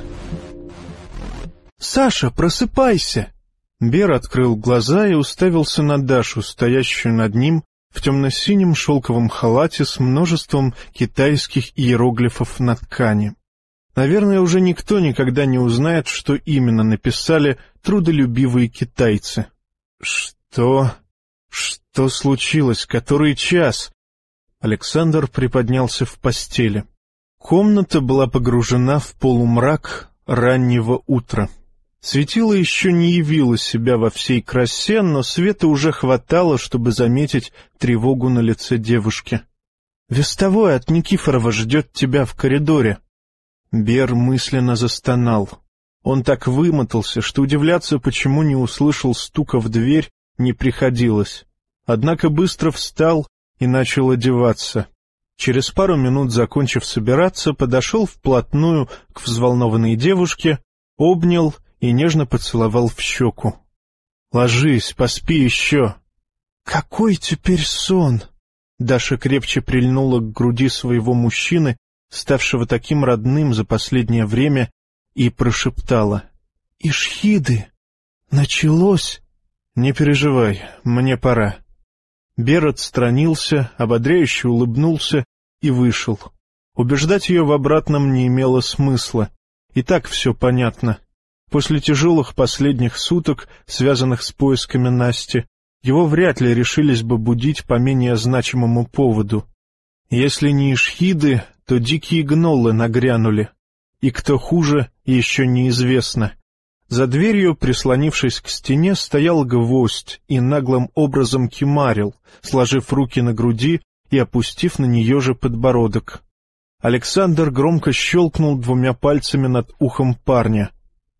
«Саша, просыпайся!» Бер открыл глаза и уставился на Дашу, стоящую над ним в темно-синем шелковом халате с множеством китайских иероглифов на ткани. Наверное, уже никто никогда не узнает, что именно написали трудолюбивые китайцы. «Что? Что случилось? Который час?» Александр приподнялся в постели. Комната была погружена в полумрак раннего утра. Светило еще не явило себя во всей красе, но света уже хватало, чтобы заметить тревогу на лице девушки. «Вестовой от Никифорова ждет тебя в коридоре». Бер мысленно застонал. Он так вымотался, что удивляться, почему не услышал стука в дверь, не приходилось. Однако быстро встал и начал одеваться. Через пару минут, закончив собираться, подошел вплотную к взволнованной девушке, обнял и нежно поцеловал в щеку. — Ложись, поспи еще. — Какой теперь сон? Даша крепче прильнула к груди своего мужчины, ставшего таким родным за последнее время, и прошептала. — Ишхиды! Началось!» «Не переживай, мне пора». Бер отстранился, ободряюще улыбнулся и вышел. Убеждать ее в обратном не имело смысла. И так все понятно. После тяжелых последних суток, связанных с поисками Насти, его вряд ли решились бы будить по менее значимому поводу. Если не ишхиды, то дикие гнолы нагрянули. И кто хуже, еще неизвестно. За дверью, прислонившись к стене, стоял гвоздь и наглым образом кимарил, сложив руки на груди и опустив на нее же подбородок. Александр громко щелкнул двумя пальцами над ухом парня.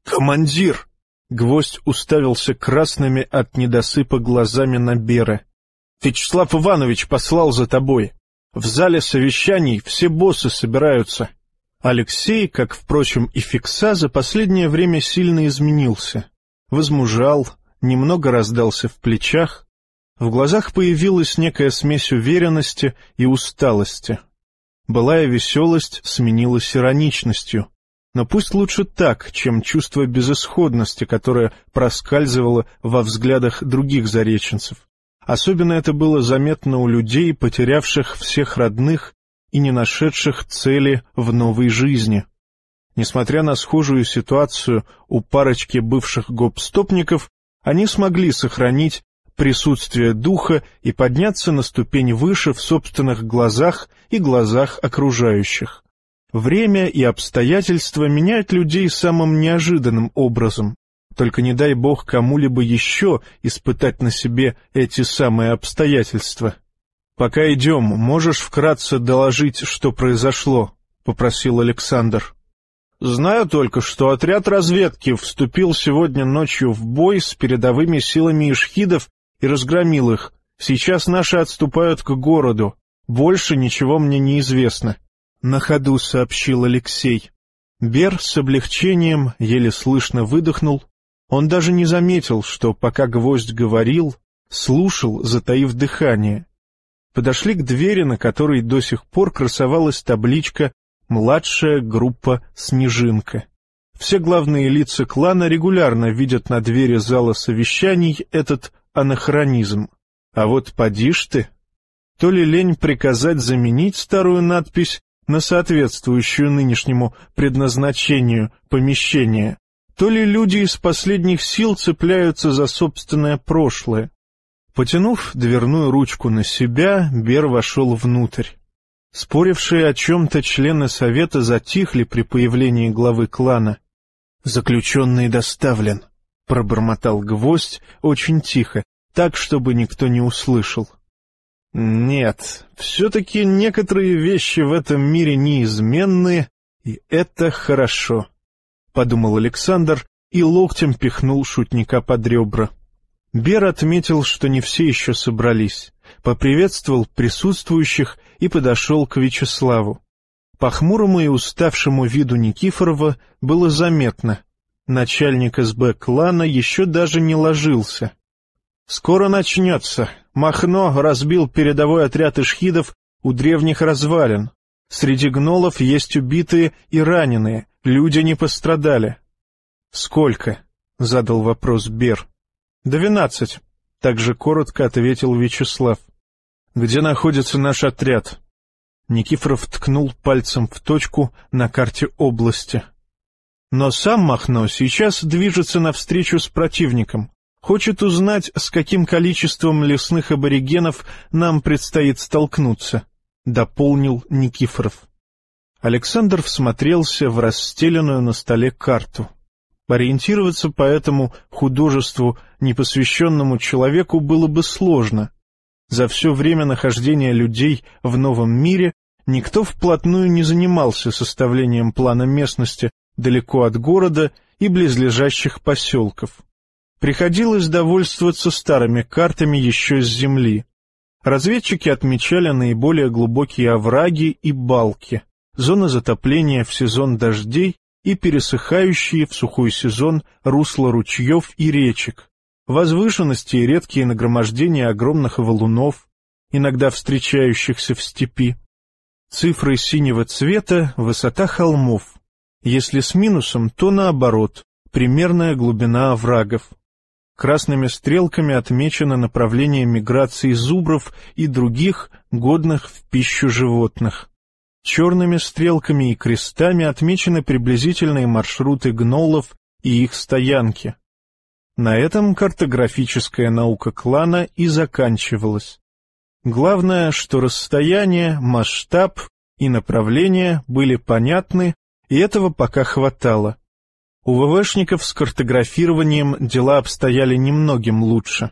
«Командир!» Гвоздь уставился красными от недосыпа глазами на Бера. «Вячеслав Иванович послал за тобой. В зале совещаний все боссы собираются. Алексей, как, впрочем, и Фикса, за последнее время сильно изменился. Возмужал, немного раздался в плечах. В глазах появилась некая смесь уверенности и усталости. Былая веселость сменилась ироничностью. Но пусть лучше так, чем чувство безысходности, которое проскальзывало во взглядах других зареченцев. Особенно это было заметно у людей, потерявших всех родных и не нашедших цели в новой жизни. Несмотря на схожую ситуацию у парочки бывших гопстопников, они смогли сохранить присутствие духа и подняться на ступень выше в собственных глазах и глазах окружающих. Время и обстоятельства меняют людей самым неожиданным образом. Только не дай бог кому-либо еще испытать на себе эти самые обстоятельства. «Пока идем, можешь вкратце доложить, что произошло?» — попросил Александр. «Знаю только, что отряд разведки вступил сегодня ночью в бой с передовыми силами ишхидов и разгромил их. Сейчас наши отступают к городу. Больше ничего мне не известно», — на ходу сообщил Алексей. Бер с облегчением еле слышно выдохнул. Он даже не заметил, что, пока гвоздь говорил, слушал, затаив дыхание — подошли к двери, на которой до сих пор красовалась табличка «Младшая группа Снежинка». Все главные лица клана регулярно видят на двери зала совещаний этот анахронизм. А вот поди ж ты! То ли лень приказать заменить старую надпись на соответствующую нынешнему предназначению помещения, то ли люди из последних сил цепляются за собственное прошлое. Потянув дверную ручку на себя, Бер вошел внутрь. Спорившие о чем-то члены совета затихли при появлении главы клана. «Заключенный доставлен», — пробормотал гвоздь очень тихо, так, чтобы никто не услышал. «Нет, все-таки некоторые вещи в этом мире неизменны, и это хорошо», — подумал Александр и локтем пихнул шутника под ребра. Бер отметил, что не все еще собрались, поприветствовал присутствующих и подошел к Вячеславу. По хмурому и уставшему виду Никифорова было заметно. Начальник СБ клана еще даже не ложился. «Скоро начнется. Махно разбил передовой отряд ишхидов у древних развалин. Среди гнолов есть убитые и раненые, люди не пострадали». «Сколько?» — задал вопрос Бер. «Двенадцать», — также коротко ответил Вячеслав. «Где находится наш отряд?» Никифоров ткнул пальцем в точку на карте области. Но сам Махно сейчас движется навстречу с противником. Хочет узнать, с каким количеством лесных аборигенов нам предстоит столкнуться, — дополнил Никифоров. Александр всмотрелся в расстеленную на столе карту. Ориентироваться по этому художеству непосвященному человеку было бы сложно. За все время нахождения людей в новом мире никто вплотную не занимался составлением плана местности далеко от города и близлежащих поселков. Приходилось довольствоваться старыми картами еще с земли. Разведчики отмечали наиболее глубокие овраги и балки, зоны затопления в сезон дождей и пересыхающие в сухой сезон русла ручьев и речек, возвышенности и редкие нагромождения огромных валунов, иногда встречающихся в степи. Цифры синего цвета — высота холмов. Если с минусом, то наоборот, примерная глубина оврагов. Красными стрелками отмечено направление миграции зубров и других, годных в пищу животных. Черными стрелками и крестами отмечены приблизительные маршруты гнолов и их стоянки. На этом картографическая наука клана и заканчивалась. Главное, что расстояние, масштаб и направление были понятны, и этого пока хватало. У ВВшников с картографированием дела обстояли немногим лучше.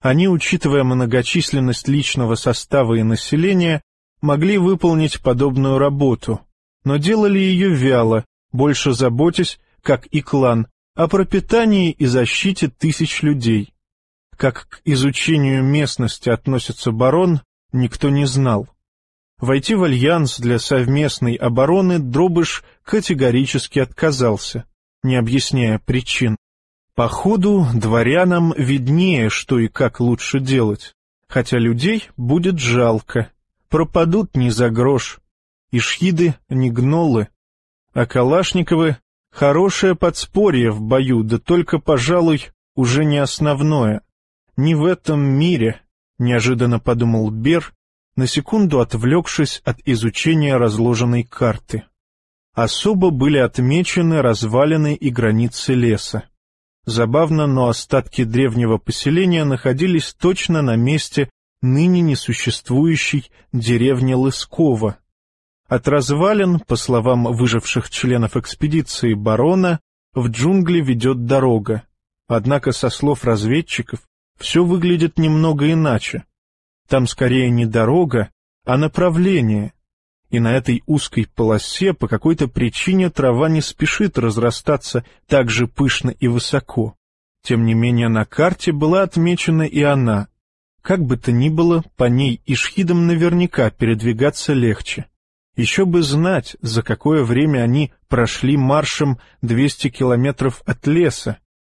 Они, учитывая многочисленность личного состава и населения, могли выполнить подобную работу, но делали ее вяло, больше заботясь, как и клан, о пропитании и защите тысяч людей. Как к изучению местности относится барон, никто не знал. Войти в альянс для совместной обороны Дробыш категорически отказался, не объясняя причин. По ходу дворянам виднее, что и как лучше делать, хотя людей будет жалко, пропадут не за грош, и шхиды не гнолы, а Калашниковы — хорошее подспорье в бою, да только, пожалуй, уже не основное. Не в этом мире, — неожиданно подумал Бер, на секунду отвлекшись от изучения разложенной карты. Особо были отмечены развалины и границы леса. Забавно, но остатки древнего поселения находились точно на месте ныне несуществующей деревни Лыскова. От развалин, по словам выживших членов экспедиции барона, в джунгли ведет дорога. Однако, со слов разведчиков, все выглядит немного иначе. Там скорее не дорога, а направление. И на этой узкой полосе по какой-то причине трава не спешит разрастаться так же пышно и высоко. Тем не менее на карте была отмечена и она. Как бы то ни было, по ней и шхидам наверняка передвигаться легче. Еще бы знать, за какое время они прошли маршем 200 километров от леса,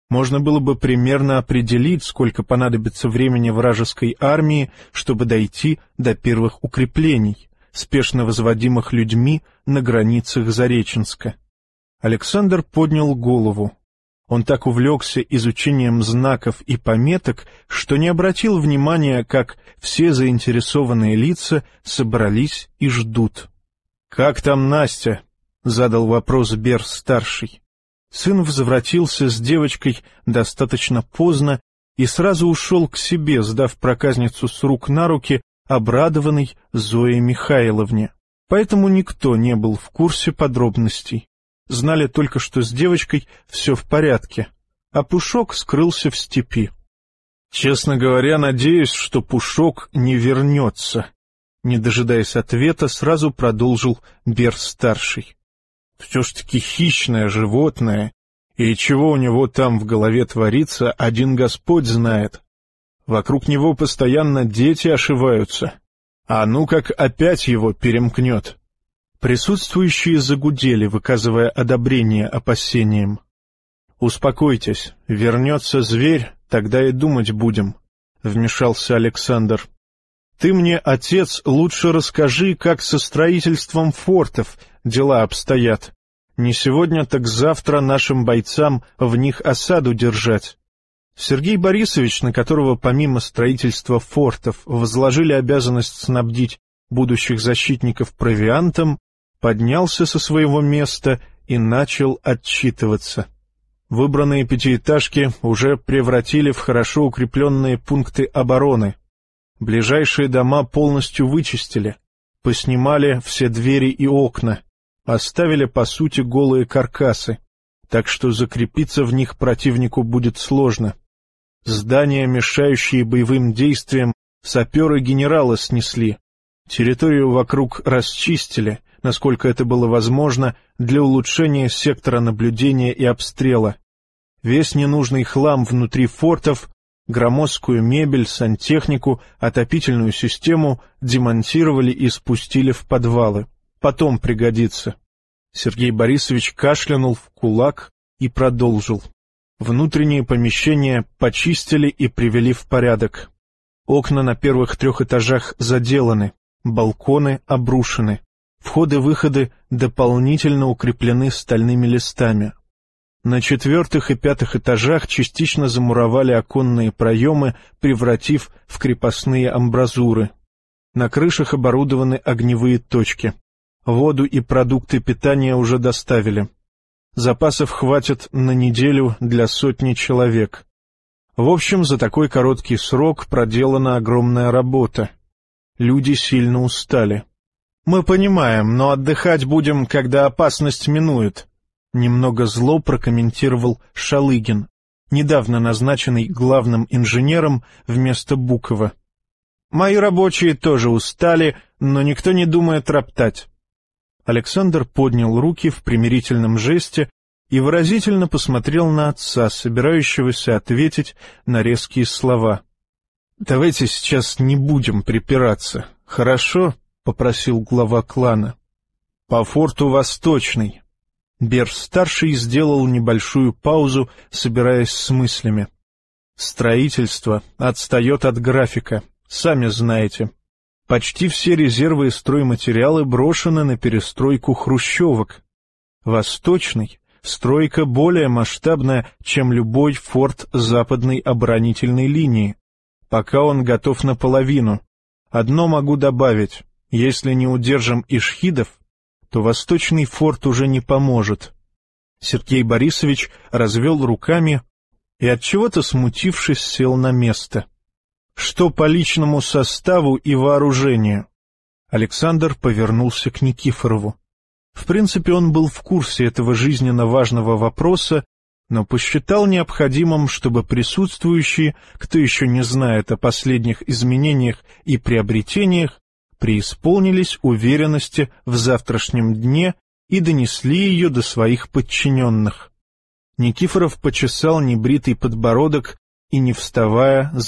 можно было бы примерно определить, сколько понадобится времени вражеской армии, чтобы дойти до первых укреплений, спешно возводимых людьми на границах Зареченска. Александр поднял голову. Он так увлекся изучением знаков и пометок, что не обратил внимания, как все заинтересованные лица собрались и ждут. — Как там Настя? — задал вопрос Бер-старший. Сын возвратился с девочкой достаточно поздно и сразу ушел к себе, сдав проказницу с рук на руки, обрадованной Зое Михайловне. Поэтому никто не был в курсе подробностей. Знали только, что с девочкой все в порядке, а Пушок скрылся в степи. Честно говоря, надеюсь, что Пушок не вернется. Не дожидаясь ответа, сразу продолжил Бер-старший. Все ж таки хищное животное, и чего у него там в голове творится, один Господь знает. Вокруг него постоянно дети ошиваются. А ну как опять его перемкнет. Присутствующие загудели, выказывая одобрение опасениям. «Успокойтесь, вернется зверь, тогда и думать будем», — вмешался Александр. «Ты мне, отец, лучше расскажи, как со строительством фортов дела обстоят. Не сегодня, так завтра нашим бойцам в них осаду держать. Сергей Борисович, на которого помимо строительства фортов возложили обязанность снабдить будущих защитников провиантом, поднялся со своего места и начал отчитываться. Выбранные пятиэтажки уже превратили в хорошо укрепленные пункты обороны. Ближайшие дома полностью вычистили, поснимали все двери и окна, оставили, по сути, голые каркасы, так что закрепиться в них противнику будет сложно. Здания, мешающие боевым действиям, саперы генерала снесли, территорию вокруг расчистили, насколько это было возможно, для улучшения сектора наблюдения и обстрела. Весь ненужный хлам внутри фортов, громоздкую мебель, сантехнику, отопительную систему демонтировали и спустили в подвалы потом пригодится. Сергей Борисович кашлянул в кулак и продолжил. Внутренние помещения почистили и привели в порядок. Окна на первых трех этажах заделаны, балконы обрушены, входы-выходы дополнительно укреплены стальными листами. На четвертых и пятых этажах частично замуровали оконные проемы, превратив в крепостные амбразуры. На крышах оборудованы огневые точки. Воду и продукты питания уже доставили. Запасов хватит на неделю для сотни человек. В общем, за такой короткий срок проделана огромная работа. Люди сильно устали. «Мы понимаем, но отдыхать будем, когда опасность минует», — немного зло прокомментировал Шалыгин, недавно назначенный главным инженером вместо Букова. «Мои рабочие тоже устали, но никто не думает роптать». Александр поднял руки в примирительном жесте и выразительно посмотрел на отца, собирающегося ответить на резкие слова. «Давайте сейчас не будем припираться, хорошо?» — попросил глава клана. — По форту Восточный. Берж-старший сделал небольшую паузу, собираясь с мыслями. Строительство отстает от графика, сами знаете. Почти все резервы и стройматериалы брошены на перестройку хрущевок. Восточный — стройка более масштабная, чем любой форт западной оборонительной линии. Пока он готов наполовину. Одно могу добавить. Если не удержим ишхидов, то восточный форт уже не поможет. Сергей Борисович развел руками и от чего то смутившись, сел на место. Что по личному составу и вооружению? Александр повернулся к Никифорову. В принципе, он был в курсе этого жизненно важного вопроса, но посчитал необходимым, чтобы присутствующие, кто еще не знает о последних изменениях и приобретениях, преисполнились уверенности в завтрашнем дне и донесли ее до своих подчиненных. Никифоров почесал небритый подбородок и, не вставая,